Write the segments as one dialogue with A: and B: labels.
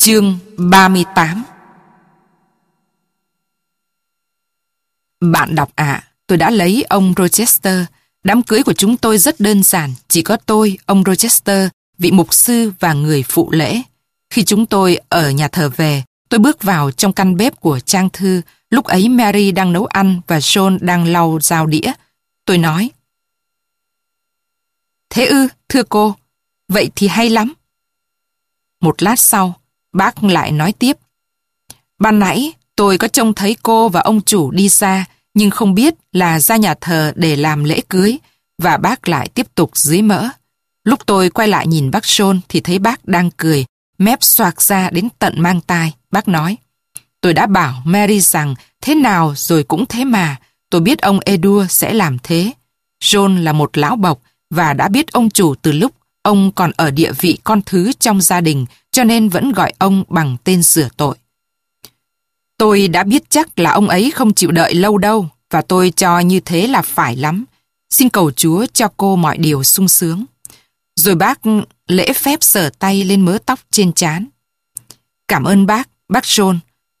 A: Chương 38 Bạn đọc ạ, tôi đã lấy ông Rochester. Đám cưới của chúng tôi rất đơn giản, chỉ có tôi, ông Rochester, vị mục sư và người phụ lễ. Khi chúng tôi ở nhà thờ về, tôi bước vào trong căn bếp của Trang Thư. Lúc ấy Mary đang nấu ăn và John đang lau dao đĩa. Tôi nói, Thế ư, thưa cô, vậy thì hay lắm. Một lát sau, Bác lại nói tiếp. Ban nãy tôi có trông thấy cô và ông chủ đi xa nhưng không biết là ra nhà thờ để làm lễ cưới và bác lại tiếp tục dưới mỡ. Lúc tôi quay lại nhìn bác Sôn thì thấy bác đang cười, mép xoạc ra đến tận mang tai. Bác nói, tôi đã bảo Mary rằng thế nào rồi cũng thế mà, tôi biết ông Edua sẽ làm thế. John là một lão bộc và đã biết ông chủ từ lúc ông còn ở địa vị con thứ trong gia đình cho nên vẫn gọi ông bằng tên sửa tội. Tôi đã biết chắc là ông ấy không chịu đợi lâu đâu và tôi cho như thế là phải lắm. Xin cầu Chúa cho cô mọi điều sung sướng. Rồi bác lễ phép sờ tay lên mớ tóc trên trán. Cảm ơn bác, bác John.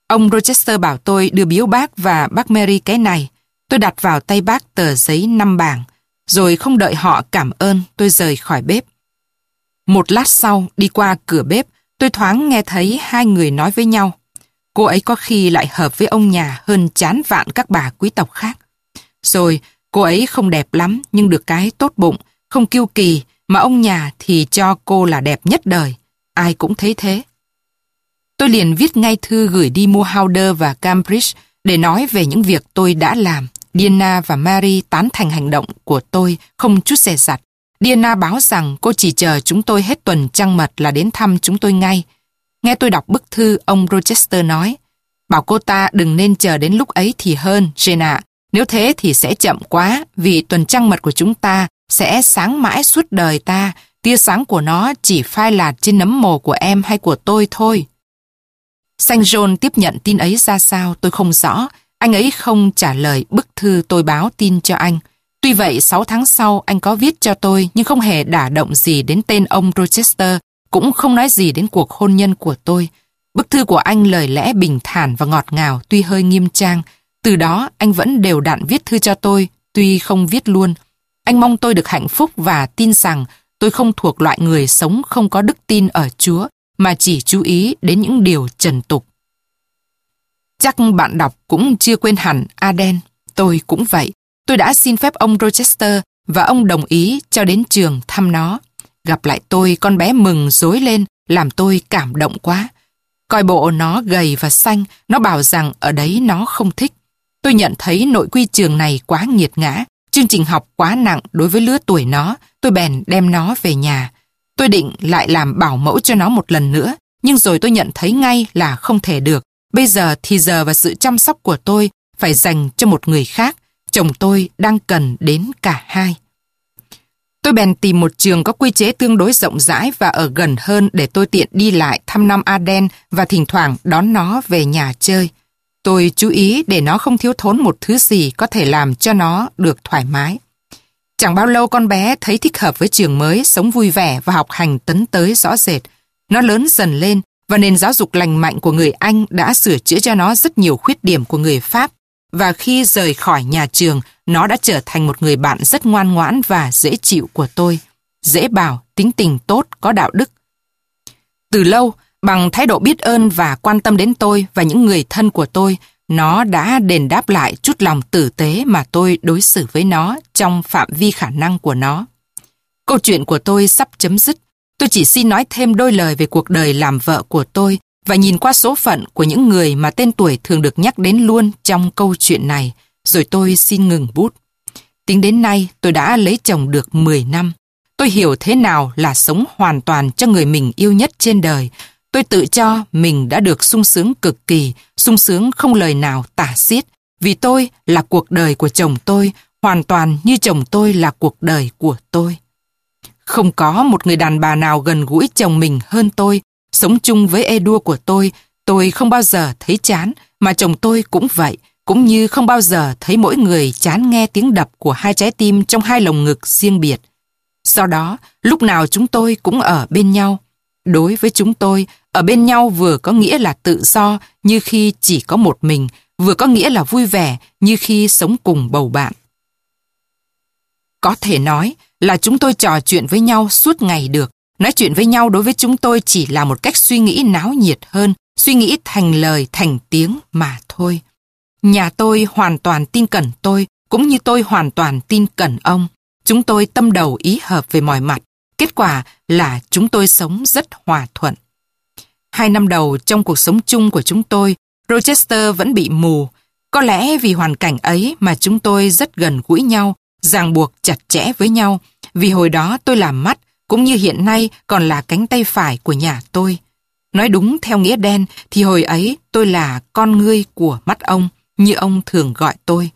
A: Ông Rochester bảo tôi đưa biếu bác và bác Mary cái này. Tôi đặt vào tay bác tờ giấy năm bảng. Rồi không đợi họ cảm ơn, tôi rời khỏi bếp. Một lát sau, đi qua cửa bếp, Tôi thoáng nghe thấy hai người nói với nhau. Cô ấy có khi lại hợp với ông nhà hơn chán vạn các bà quý tộc khác. Rồi, cô ấy không đẹp lắm nhưng được cái tốt bụng, không kiêu kỳ, mà ông nhà thì cho cô là đẹp nhất đời. Ai cũng thấy thế. Tôi liền viết ngay thư gửi đi mua Howder và Cambridge để nói về những việc tôi đã làm. Diana và Mary tán thành hành động của tôi không chút xè rặt Diana báo rằng cô chỉ chờ chúng tôi hết tuần trăng mật là đến thăm chúng tôi ngay. Nghe tôi đọc bức thư, ông Rochester nói, bảo cô ta đừng nên chờ đến lúc ấy thì hơn, Jane Nếu thế thì sẽ chậm quá, vì tuần trăng mật của chúng ta sẽ sáng mãi suốt đời ta, tia sáng của nó chỉ phai lạt trên nấm mồ của em hay của tôi thôi. Saint John tiếp nhận tin ấy ra sao tôi không rõ, anh ấy không trả lời bức thư tôi báo tin cho anh. Tuy vậy 6 tháng sau anh có viết cho tôi nhưng không hề đả động gì đến tên ông Rochester, cũng không nói gì đến cuộc hôn nhân của tôi. Bức thư của anh lời lẽ bình thản và ngọt ngào tuy hơi nghiêm trang. Từ đó anh vẫn đều đặn viết thư cho tôi, tuy không viết luôn. Anh mong tôi được hạnh phúc và tin rằng tôi không thuộc loại người sống không có đức tin ở Chúa mà chỉ chú ý đến những điều trần tục. Chắc bạn đọc cũng chưa quên hẳn Aden, tôi cũng vậy. Tôi đã xin phép ông Rochester và ông đồng ý cho đến trường thăm nó. Gặp lại tôi, con bé mừng dối lên, làm tôi cảm động quá. Coi bộ nó gầy và xanh, nó bảo rằng ở đấy nó không thích. Tôi nhận thấy nội quy trường này quá nghiệt ngã, chương trình học quá nặng đối với lứa tuổi nó, tôi bèn đem nó về nhà. Tôi định lại làm bảo mẫu cho nó một lần nữa, nhưng rồi tôi nhận thấy ngay là không thể được. Bây giờ thì giờ và sự chăm sóc của tôi phải dành cho một người khác, chồng tôi đang cần đến cả hai. Tôi bèn tìm một trường có quy chế tương đối rộng rãi và ở gần hơn để tôi tiện đi lại thăm năm Aden và thỉnh thoảng đón nó về nhà chơi. Tôi chú ý để nó không thiếu thốn một thứ gì có thể làm cho nó được thoải mái. Chẳng bao lâu con bé thấy thích hợp với trường mới, sống vui vẻ và học hành tấn tới rõ rệt. Nó lớn dần lên và nền giáo dục lành mạnh của người Anh đã sửa chữa cho nó rất nhiều khuyết điểm của người Pháp và khi rời khỏi nhà trường, nó đã trở thành một người bạn rất ngoan ngoãn và dễ chịu của tôi. Dễ bảo, tính tình tốt, có đạo đức. Từ lâu, bằng thái độ biết ơn và quan tâm đến tôi và những người thân của tôi, nó đã đền đáp lại chút lòng tử tế mà tôi đối xử với nó trong phạm vi khả năng của nó. Câu chuyện của tôi sắp chấm dứt. Tôi chỉ xin nói thêm đôi lời về cuộc đời làm vợ của tôi và nhìn qua số phận của những người mà tên tuổi thường được nhắc đến luôn trong câu chuyện này, rồi tôi xin ngừng bút. Tính đến nay tôi đã lấy chồng được 10 năm. Tôi hiểu thế nào là sống hoàn toàn cho người mình yêu nhất trên đời. Tôi tự cho mình đã được sung sướng cực kỳ, sung sướng không lời nào tả xiết. Vì tôi là cuộc đời của chồng tôi, hoàn toàn như chồng tôi là cuộc đời của tôi. Không có một người đàn bà nào gần gũi chồng mình hơn tôi, Sống chung với e đua của tôi, tôi không bao giờ thấy chán, mà chồng tôi cũng vậy, cũng như không bao giờ thấy mỗi người chán nghe tiếng đập của hai trái tim trong hai lồng ngực riêng biệt. Do đó, lúc nào chúng tôi cũng ở bên nhau. Đối với chúng tôi, ở bên nhau vừa có nghĩa là tự do như khi chỉ có một mình, vừa có nghĩa là vui vẻ như khi sống cùng bầu bạn. Có thể nói là chúng tôi trò chuyện với nhau suốt ngày được. Nói chuyện với nhau đối với chúng tôi chỉ là một cách suy nghĩ náo nhiệt hơn, suy nghĩ thành lời, thành tiếng mà thôi. Nhà tôi hoàn toàn tin cẩn tôi, cũng như tôi hoàn toàn tin cẩn ông. Chúng tôi tâm đầu ý hợp về mọi mặt. Kết quả là chúng tôi sống rất hòa thuận. Hai năm đầu trong cuộc sống chung của chúng tôi, Rochester vẫn bị mù. Có lẽ vì hoàn cảnh ấy mà chúng tôi rất gần gũi nhau, ràng buộc chặt chẽ với nhau. Vì hồi đó tôi làm mắt, cũng như hiện nay còn là cánh tay phải của nhà tôi. Nói đúng theo nghĩa đen thì hồi ấy tôi là con ngươi của mắt ông, như ông thường gọi tôi.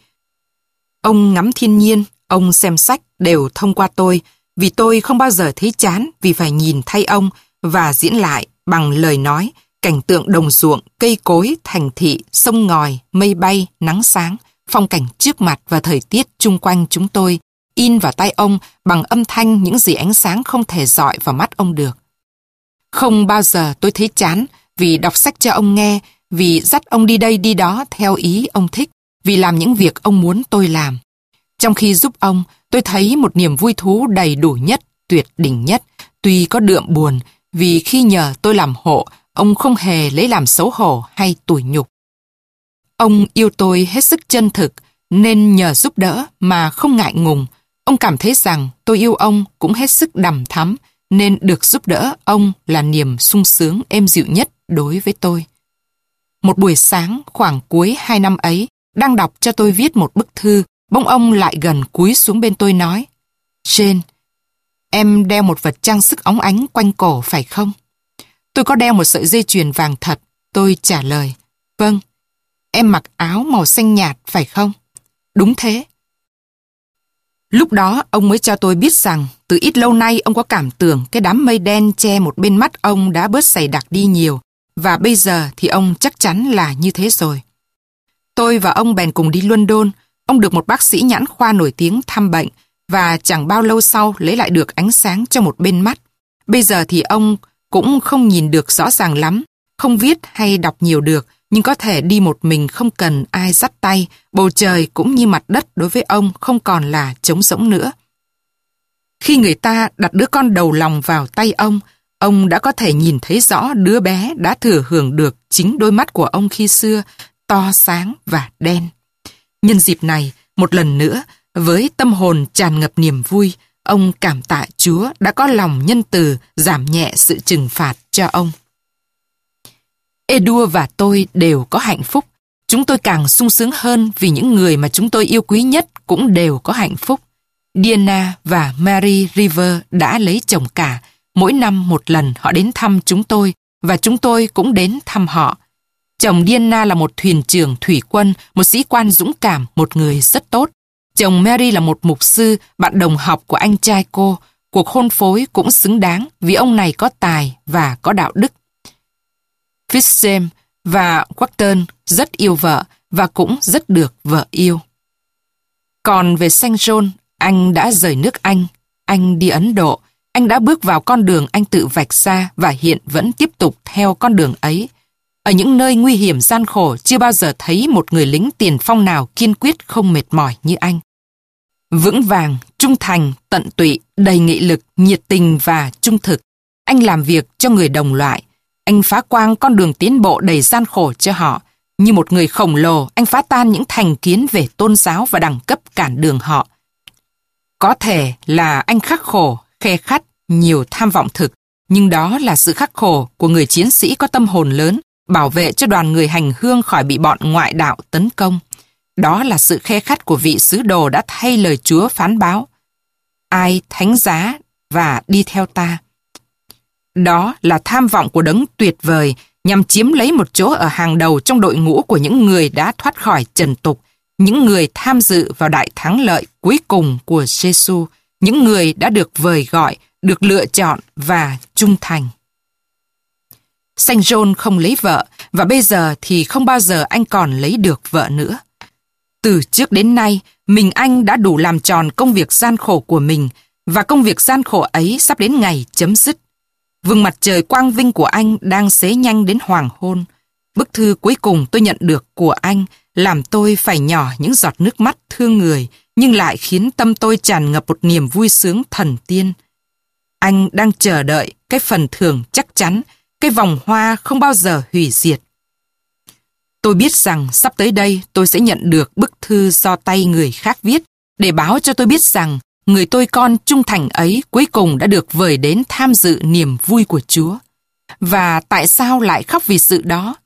A: Ông ngắm thiên nhiên, ông xem sách đều thông qua tôi, vì tôi không bao giờ thấy chán vì phải nhìn thay ông và diễn lại bằng lời nói, cảnh tượng đồng ruộng, cây cối, thành thị, sông ngòi, mây bay, nắng sáng, phong cảnh trước mặt và thời tiết chung quanh chúng tôi, in vào tay ông bằng âm thanh những gì ánh sáng không thể dọi vào mắt ông được. Không bao giờ tôi thấy chán vì đọc sách cho ông nghe, vì dắt ông đi đây đi đó theo ý ông thích, vì làm những việc ông muốn tôi làm. Trong khi giúp ông, tôi thấy một niềm vui thú đầy đủ nhất, tuyệt đỉnh nhất, tuy có đượm buồn, vì khi nhờ tôi làm hộ, ông không hề lấy làm xấu hổ hay tủi nhục. Ông yêu tôi hết sức chân thực, nên nhờ giúp đỡ mà không ngại ngùng. Ông cảm thấy rằng tôi yêu ông cũng hết sức đầm thắm, nên được giúp đỡ ông là niềm sung sướng êm dịu nhất đối với tôi. Một buổi sáng khoảng cuối hai năm ấy, đang đọc cho tôi viết một bức thư, bỗng ông lại gần cúi xuống bên tôi nói, Jane, em đeo một vật trang sức óng ánh quanh cổ phải không? Tôi có đeo một sợi dây chuyền vàng thật, tôi trả lời, vâng. Em mặc áo màu xanh nhạt phải không? Đúng thế. Lúc đó ông mới cho tôi biết rằng từ ít lâu nay ông có cảm tưởng cái đám mây đen che một bên mắt ông đã bớt dày đặc đi nhiều và bây giờ thì ông chắc chắn là như thế rồi. Tôi và ông bèn cùng đi London. Ông được một bác sĩ nhãn khoa nổi tiếng thăm bệnh và chẳng bao lâu sau lấy lại được ánh sáng cho một bên mắt. Bây giờ thì ông cũng không nhìn được rõ ràng lắm, không viết hay đọc nhiều được, nhưng có thể đi một mình không cần ai dắt tay, bầu trời cũng như mặt đất đối với ông không còn là trống rỗng nữa. Khi người ta đặt đứa con đầu lòng vào tay ông, ông đã có thể nhìn thấy rõ đứa bé đã thừa hưởng được chính đôi mắt của ông khi xưa, to sáng và đen. Nhân dịp này, một lần nữa, với tâm hồn tràn ngập niềm vui, ông cảm tạ Chúa đã có lòng nhân từ giảm nhẹ sự trừng phạt cho ông. Edua và tôi đều có hạnh phúc. Chúng tôi càng sung sướng hơn vì những người mà chúng tôi yêu quý nhất cũng đều có hạnh phúc. Diana và Mary River đã lấy chồng cả. Mỗi năm một lần họ đến thăm chúng tôi và chúng tôi cũng đến thăm họ. Chồng Diana là một thuyền trưởng thủy quân, một sĩ quan dũng cảm, một người rất tốt. Chồng Mary là một mục sư, bạn đồng học của anh trai cô. Cuộc hôn phối cũng xứng đáng vì ông này có tài và có đạo đức. Fitzjames và Wharton rất yêu vợ và cũng rất được vợ yêu. Còn về Saint John, anh đã rời nước Anh, anh đi Ấn Độ, anh đã bước vào con đường anh tự vạch ra và hiện vẫn tiếp tục theo con đường ấy. Ở những nơi nguy hiểm gian khổ chưa bao giờ thấy một người lính tiền phong nào kiên quyết không mệt mỏi như anh. Vững vàng, trung thành, tận tụy, đầy nghị lực, nhiệt tình và trung thực. Anh làm việc cho người đồng loại, anh phá quang con đường tiến bộ đầy gian khổ cho họ. Như một người khổng lồ, anh phá tan những thành kiến về tôn giáo và đẳng cấp cản đường họ. Có thể là anh khắc khổ, khe khắt, nhiều tham vọng thực, nhưng đó là sự khắc khổ của người chiến sĩ có tâm hồn lớn, bảo vệ cho đoàn người hành hương khỏi bị bọn ngoại đạo tấn công. Đó là sự khe khắt của vị sứ đồ đã thay lời Chúa phán báo. Ai thánh giá và đi theo ta. Đó là tham vọng của đấng tuyệt vời nhằm chiếm lấy một chỗ ở hàng đầu trong đội ngũ của những người đã thoát khỏi trần tục, những người tham dự vào đại thắng lợi cuối cùng của giê những người đã được vời gọi, được lựa chọn và trung thành. Saint John không lấy vợ và bây giờ thì không bao giờ anh còn lấy được vợ nữa. Từ trước đến nay, mình anh đã đủ làm tròn công việc gian khổ của mình và công việc gian khổ ấy sắp đến ngày chấm dứt. Vương mặt trời quang vinh của anh đang xế nhanh đến hoàng hôn. Bức thư cuối cùng tôi nhận được của anh làm tôi phải nhỏ những giọt nước mắt thương người, nhưng lại khiến tâm tôi tràn ngập một niềm vui sướng thần tiên. Anh đang chờ đợi cái phần thưởng chắc chắn, cái vòng hoa không bao giờ hủy diệt. Tôi biết rằng sắp tới đây tôi sẽ nhận được bức thư do tay người khác viết để báo cho tôi biết rằng người tôi con trung thành ấy cuối cùng đã được vời đến tham dự niềm vui của Chúa. Và tại sao lại khóc vì sự đó?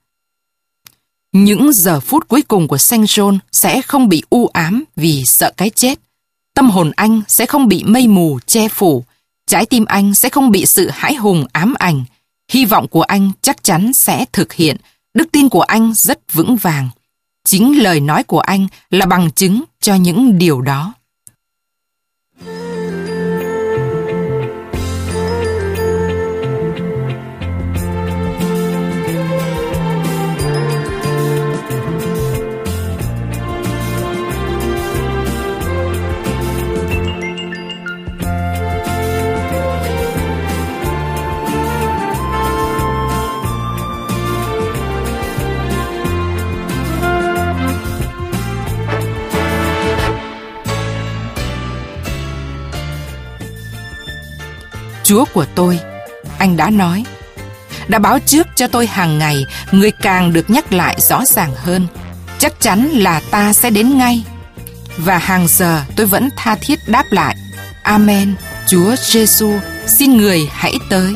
A: Những giờ phút cuối cùng của Saint John sẽ không bị u ám vì sợ cái chết. Tâm hồn anh sẽ không bị mây mù che phủ. Trái tim anh sẽ không bị sự hãi hùng ám ảnh. Hy vọng của anh chắc chắn sẽ thực hiện. Đức tin của anh rất vững vàng. Chính lời nói của anh là bằng chứng cho những điều đó. Chúa của tôi, anh đã nói. Đã báo trước cho tôi hàng ngày, người càng được nhắc lại rõ ràng hơn. Chắc chắn là ta sẽ đến ngay. Và hàng giờ tôi vẫn tha thiết đáp lại. Amen, Chúa Giêsu, xin người hãy tới.